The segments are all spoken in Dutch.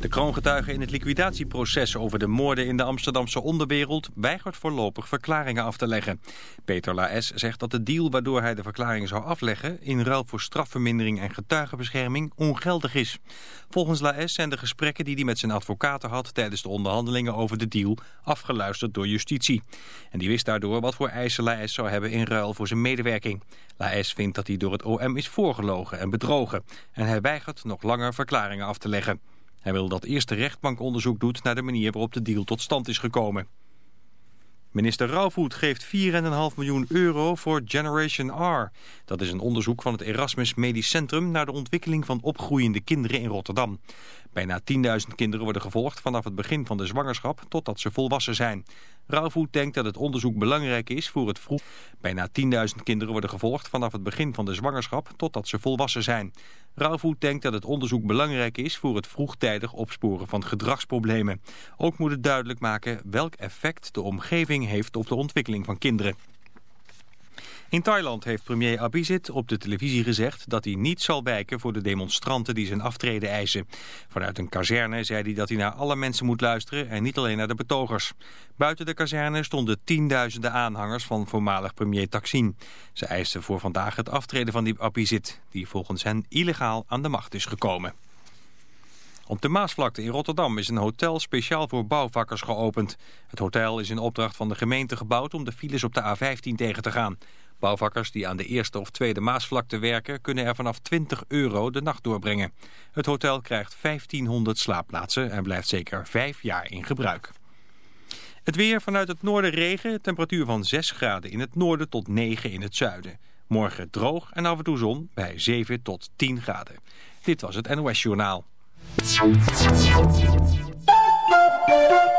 De kroongetuige in het liquidatieproces over de moorden in de Amsterdamse onderwereld weigert voorlopig verklaringen af te leggen. Peter Laes zegt dat de deal waardoor hij de verklaring zou afleggen in ruil voor strafvermindering en getuigenbescherming ongeldig is. Volgens Laes zijn de gesprekken die hij met zijn advocaten had tijdens de onderhandelingen over de deal afgeluisterd door justitie. En die wist daardoor wat voor eisen Laes zou hebben in ruil voor zijn medewerking. Laes vindt dat hij door het OM is voorgelogen en bedrogen en hij weigert nog langer verklaringen af te leggen. Hij wil dat eerst de rechtbank onderzoek doet naar de manier waarop de deal tot stand is gekomen. Minister Rauwvoet geeft 4,5 miljoen euro voor Generation R. Dat is een onderzoek van het Erasmus Medisch Centrum naar de ontwikkeling van opgroeiende kinderen in Rotterdam. Bijna 10.000 kinderen worden gevolgd vanaf het begin van de zwangerschap totdat ze volwassen zijn. Rauwvoet denkt dat het onderzoek belangrijk is voor het vroeg... Bijna 10.000 kinderen worden gevolgd vanaf het begin van de zwangerschap totdat ze volwassen zijn. Rauwvoet denkt dat het onderzoek belangrijk is voor het vroegtijdig opsporen van gedragsproblemen. Ook moet het duidelijk maken welk effect de omgeving heeft op de ontwikkeling van kinderen. In Thailand heeft premier Abhisit op de televisie gezegd dat hij niet zal wijken voor de demonstranten die zijn aftreden eisen. Vanuit een kazerne zei hij dat hij naar alle mensen moet luisteren en niet alleen naar de betogers. Buiten de kazerne stonden tienduizenden aanhangers van voormalig premier Taksin. Ze eisten voor vandaag het aftreden van die Abhisit, die volgens hen illegaal aan de macht is gekomen. Op de Maasvlakte in Rotterdam is een hotel speciaal voor bouwvakkers geopend. Het hotel is in opdracht van de gemeente gebouwd om de files op de A15 tegen te gaan. Bouwvakkers die aan de eerste of tweede Maasvlakte werken... kunnen er vanaf 20 euro de nacht doorbrengen. Het hotel krijgt 1500 slaapplaatsen en blijft zeker vijf jaar in gebruik. Het weer vanuit het noorden regen, temperatuur van 6 graden in het noorden tot 9 in het zuiden. Morgen droog en af en toe zon bij 7 tot 10 graden. Dit was het NOS Journaal.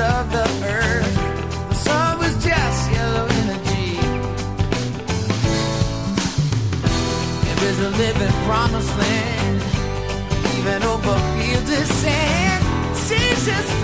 of the earth. The sun was just yellow energy. It was a living promised land, even over fields of sand. Seasons.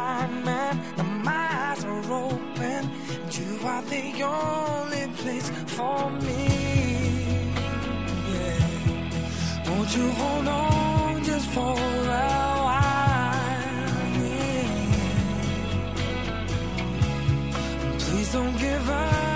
blind man, and my eyes are open. You are the only place for me. Yeah. Won't you hold on just for a while? Yeah. Please don't give up.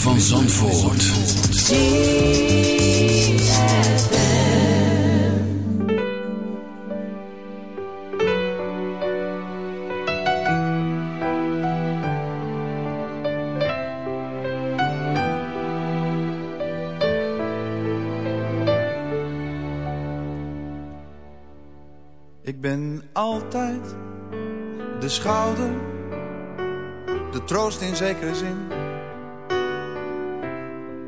Van Zandvoort. Ik ben altijd de schouder, de troost in zekere zin.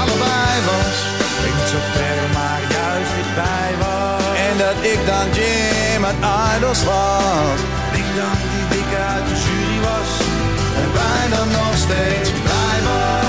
allebei was. Ik niet zo ver, maar juist dichtbij was. En dat ik dan Jim uit Idols was. Ik dan die dikke uit de jury was. En wij dan nog steeds blijven. Gewoon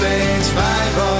steeds wij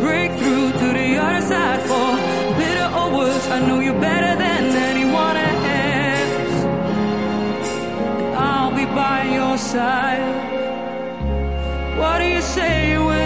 Break through to the other side for bitter or worse. I know you better than anyone else. I'll be by your side. What do you say when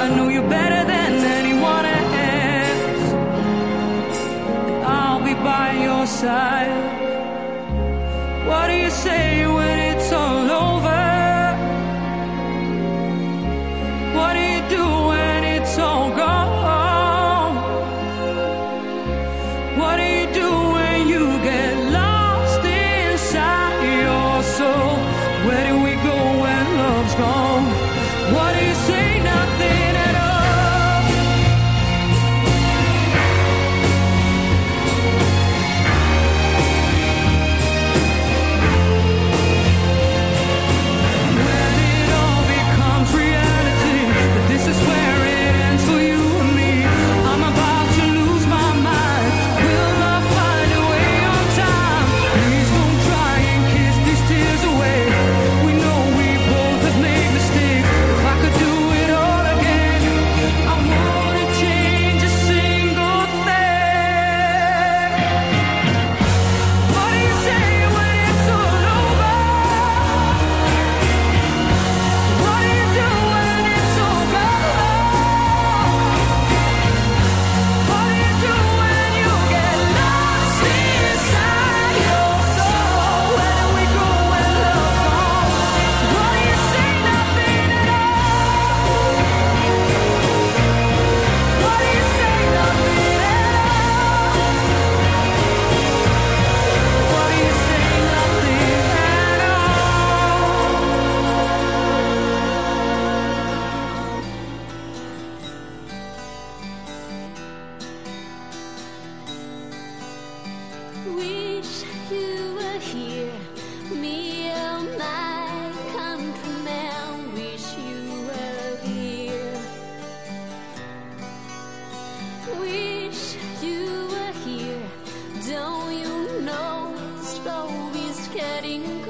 I know you better than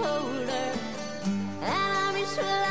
colder, and I'm just